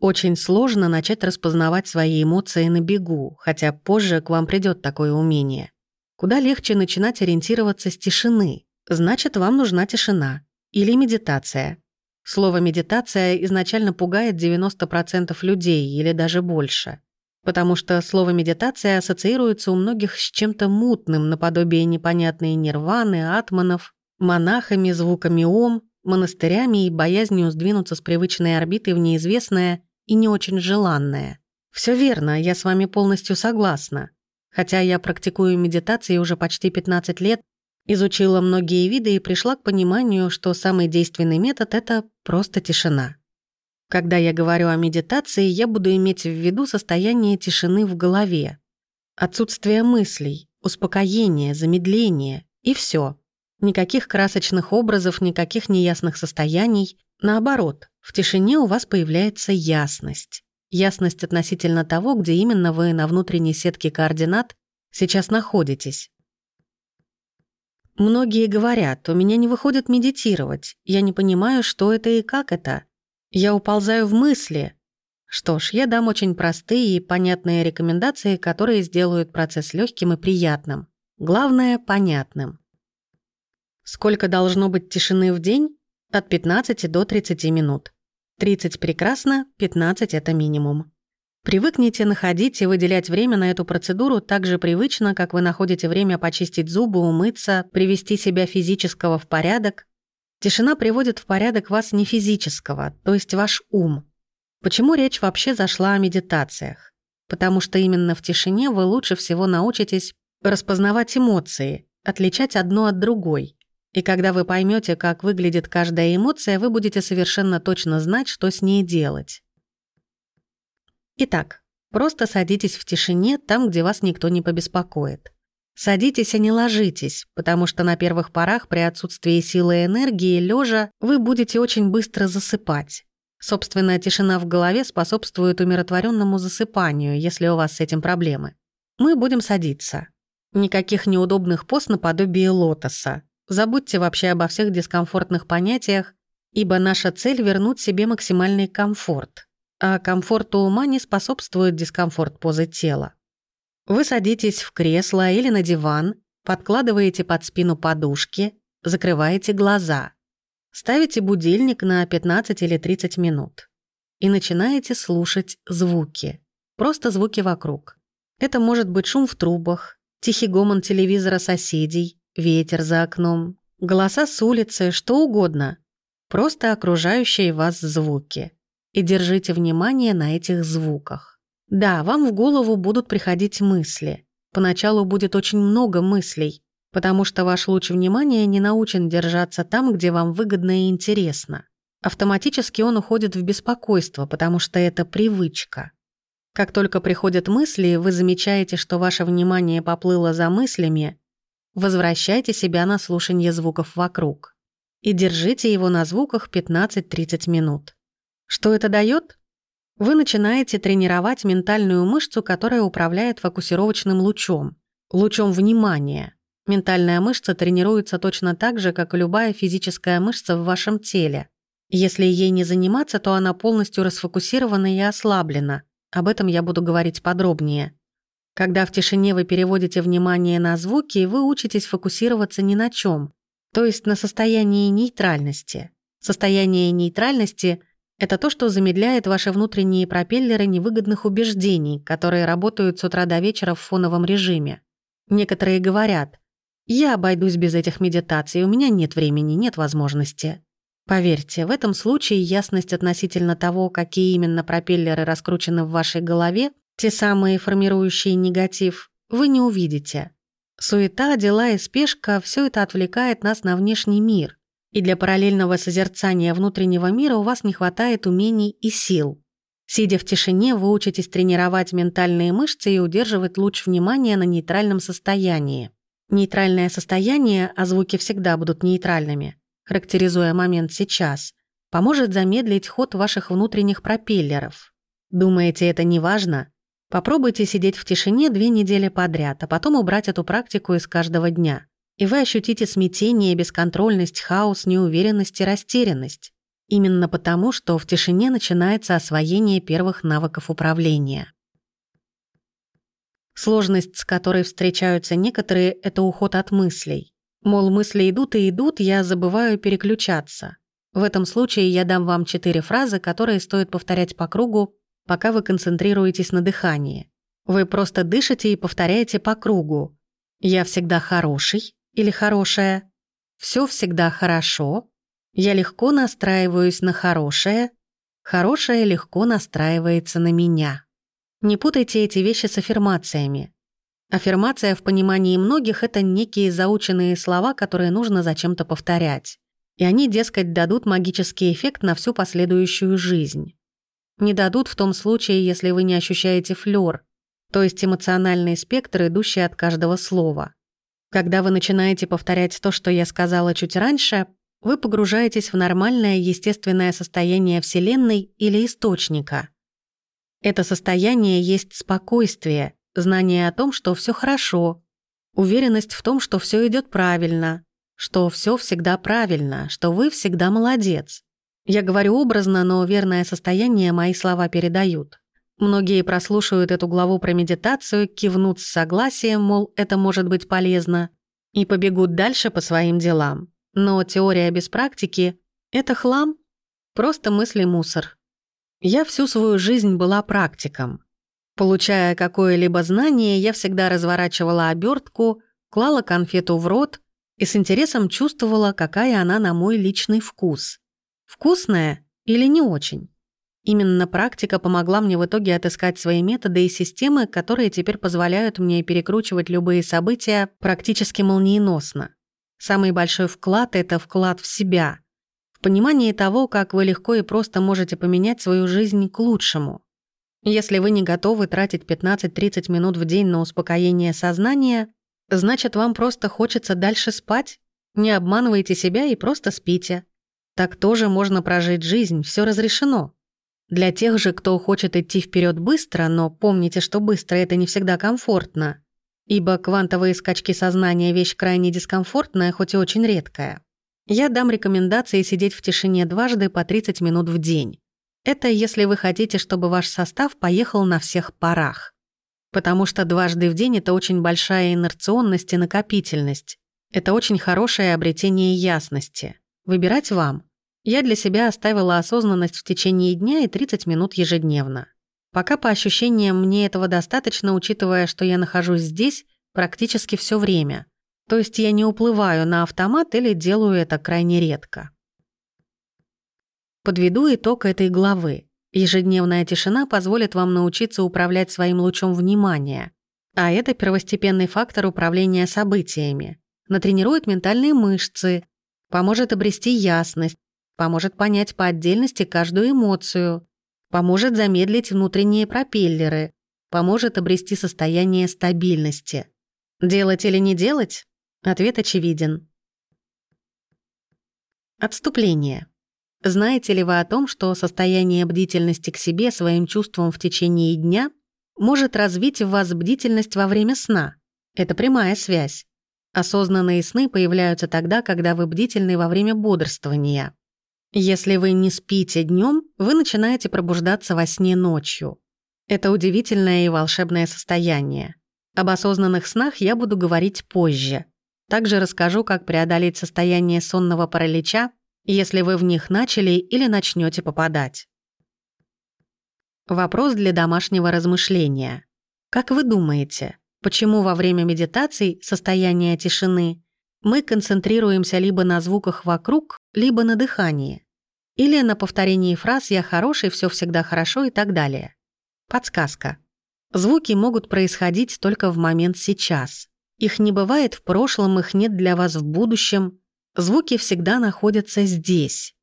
Очень сложно начать распознавать свои эмоции на бегу, хотя позже к вам придет такое умение. Куда легче начинать ориентироваться с тишины. Значит, вам нужна тишина. Или медитация. Слово «медитация» изначально пугает 90% людей или даже больше. Потому что слово «медитация» ассоциируется у многих с чем-то мутным, наподобие непонятной нирваны, атманов, монахами, звуками ом, монастырями и боязнью сдвинуться с привычной орбиты в неизвестное и не очень желанное. Все верно, я с вами полностью согласна. Хотя я практикую медитации уже почти 15 лет, изучила многие виды и пришла к пониманию, что самый действенный метод — это просто тишина. Когда я говорю о медитации, я буду иметь в виду состояние тишины в голове. Отсутствие мыслей, успокоение, замедление и все. Никаких красочных образов, никаких неясных состояний. Наоборот, в тишине у вас появляется ясность. Ясность относительно того, где именно вы на внутренней сетке координат сейчас находитесь. Многие говорят, у меня не выходит медитировать, я не понимаю, что это и как это. Я уползаю в мысли. Что ж, я дам очень простые и понятные рекомендации, которые сделают процесс легким и приятным. Главное — понятным. Сколько должно быть тишины в день? От 15 до 30 минут. 30 прекрасно, 15 это минимум. Привыкните находить и выделять время на эту процедуру так же привычно, как вы находите время почистить зубы, умыться, привести себя физического в порядок. Тишина приводит в порядок вас не физического, то есть ваш ум. Почему речь вообще зашла о медитациях? Потому что именно в тишине вы лучше всего научитесь распознавать эмоции, отличать одно от другой. И когда вы поймете, как выглядит каждая эмоция, вы будете совершенно точно знать, что с ней делать. Итак, просто садитесь в тишине там, где вас никто не побеспокоит. Садитесь, а не ложитесь, потому что на первых порах при отсутствии силы и энергии лежа вы будете очень быстро засыпать. Собственная тишина в голове способствует умиротворенному засыпанию, если у вас с этим проблемы. Мы будем садиться. Никаких неудобных поз наподобие лотоса. Забудьте вообще обо всех дискомфортных понятиях, ибо наша цель — вернуть себе максимальный комфорт. А комфорту ума не способствует дискомфорт позы тела. Вы садитесь в кресло или на диван, подкладываете под спину подушки, закрываете глаза, ставите будильник на 15 или 30 минут и начинаете слушать звуки. Просто звуки вокруг. Это может быть шум в трубах, тихий гомон телевизора соседей, ветер за окном, голоса с улицы, что угодно. Просто окружающие вас звуки. И держите внимание на этих звуках. Да, вам в голову будут приходить мысли. Поначалу будет очень много мыслей, потому что ваш луч внимания не научен держаться там, где вам выгодно и интересно. Автоматически он уходит в беспокойство, потому что это привычка. Как только приходят мысли, вы замечаете, что ваше внимание поплыло за мыслями, Возвращайте себя на слушание звуков вокруг. И держите его на звуках 15-30 минут. Что это дает? Вы начинаете тренировать ментальную мышцу, которая управляет фокусировочным лучом, лучом внимания. Ментальная мышца тренируется точно так же, как и любая физическая мышца в вашем теле. Если ей не заниматься, то она полностью расфокусирована и ослаблена. Об этом я буду говорить подробнее. Когда в тишине вы переводите внимание на звуки, вы учитесь фокусироваться ни на чем, то есть на состоянии нейтральности. Состояние нейтральности — это то, что замедляет ваши внутренние пропеллеры невыгодных убеждений, которые работают с утра до вечера в фоновом режиме. Некоторые говорят, «Я обойдусь без этих медитаций, у меня нет времени, нет возможности». Поверьте, в этом случае ясность относительно того, какие именно пропеллеры раскручены в вашей голове, те самые формирующие негатив, вы не увидите. Суета, дела и спешка – все это отвлекает нас на внешний мир. И для параллельного созерцания внутреннего мира у вас не хватает умений и сил. Сидя в тишине, вы учитесь тренировать ментальные мышцы и удерживать луч внимания на нейтральном состоянии. Нейтральное состояние, а звуки всегда будут нейтральными, характеризуя момент сейчас, поможет замедлить ход ваших внутренних пропеллеров. Думаете, это не важно? Попробуйте сидеть в тишине две недели подряд, а потом убрать эту практику из каждого дня. И вы ощутите смятение, бесконтрольность, хаос, неуверенность и растерянность. Именно потому, что в тишине начинается освоение первых навыков управления. Сложность, с которой встречаются некоторые, это уход от мыслей. Мол, мысли идут и идут, я забываю переключаться. В этом случае я дам вам четыре фразы, которые стоит повторять по кругу, пока вы концентрируетесь на дыхании. Вы просто дышите и повторяете по кругу. «Я всегда хороший» или «хорошая», «Всё всегда хорошо», «Я легко настраиваюсь на хорошее», «Хорошее легко настраивается на меня». Не путайте эти вещи с аффирмациями. Аффирмация в понимании многих — это некие заученные слова, которые нужно зачем-то повторять. И они, дескать, дадут магический эффект на всю последующую жизнь. Не дадут в том случае, если вы не ощущаете флёр, то есть эмоциональный спектр, идущий от каждого слова. Когда вы начинаете повторять то, что я сказала чуть раньше, вы погружаетесь в нормальное естественное состояние Вселенной или источника. Это состояние есть спокойствие, знание о том, что все хорошо, уверенность в том, что все идет правильно, что все всегда правильно, что вы всегда молодец. Я говорю образно, но верное состояние мои слова передают. Многие прослушают эту главу про медитацию, кивнут с согласием, мол, это может быть полезно, и побегут дальше по своим делам. Но теория без практики — это хлам, просто мысли мусор. Я всю свою жизнь была практиком. Получая какое-либо знание, я всегда разворачивала обертку, клала конфету в рот и с интересом чувствовала, какая она на мой личный вкус. Вкусная или не очень? Именно практика помогла мне в итоге отыскать свои методы и системы, которые теперь позволяют мне перекручивать любые события практически молниеносно. Самый большой вклад — это вклад в себя, в понимании того, как вы легко и просто можете поменять свою жизнь к лучшему. Если вы не готовы тратить 15-30 минут в день на успокоение сознания, значит, вам просто хочется дальше спать. Не обманывайте себя и просто спите. Так тоже можно прожить жизнь, все разрешено. Для тех же, кто хочет идти вперед быстро, но помните, что быстро это не всегда комфортно, ибо квантовые скачки сознания – вещь крайне дискомфортная, хоть и очень редкая. Я дам рекомендации сидеть в тишине дважды по 30 минут в день. Это если вы хотите, чтобы ваш состав поехал на всех парах. Потому что дважды в день – это очень большая инерционность и накопительность. Это очень хорошее обретение ясности. Выбирать вам. Я для себя оставила осознанность в течение дня и 30 минут ежедневно. Пока по ощущениям мне этого достаточно, учитывая, что я нахожусь здесь практически все время. То есть я не уплываю на автомат или делаю это крайне редко. Подведу итог этой главы. Ежедневная тишина позволит вам научиться управлять своим лучом внимания. А это первостепенный фактор управления событиями. Натренирует ментальные мышцы, поможет обрести ясность, поможет понять по отдельности каждую эмоцию, поможет замедлить внутренние пропеллеры, поможет обрести состояние стабильности. Делать или не делать? Ответ очевиден. Отступление. Знаете ли вы о том, что состояние бдительности к себе своим чувством в течение дня может развить в вас бдительность во время сна? Это прямая связь. Осознанные сны появляются тогда, когда вы бдительны во время бодрствования. Если вы не спите днем, вы начинаете пробуждаться во сне ночью. Это удивительное и волшебное состояние. Об осознанных снах я буду говорить позже. Также расскажу, как преодолеть состояние сонного паралича если вы в них начали или начнете попадать. Вопрос для домашнего размышления. Как вы думаете, почему во время медитаций, состояния тишины, мы концентрируемся либо на звуках вокруг, либо на дыхании? Или на повторении фраз «я хороший», «все всегда хорошо» и так далее? Подсказка. Звуки могут происходить только в момент сейчас. Их не бывает в прошлом, их нет для вас в будущем, Звуки всегда находятся здесь.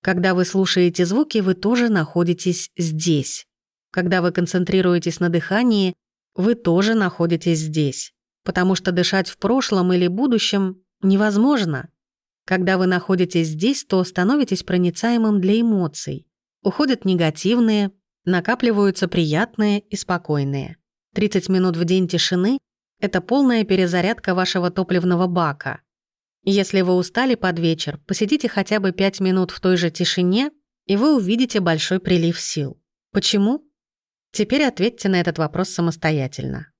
Когда вы слушаете звуки, вы тоже находитесь здесь. Когда вы концентрируетесь на дыхании, вы тоже находитесь здесь. Потому что дышать в прошлом или будущем невозможно. Когда вы находитесь здесь, то становитесь проницаемым для эмоций. Уходят негативные, накапливаются приятные и спокойные. 30 минут в день тишины — это полная перезарядка вашего топливного бака — если вы устали под вечер, посидите хотя бы 5 минут в той же тишине и вы увидите большой прилив сил. Почему? Теперь ответьте на этот вопрос самостоятельно.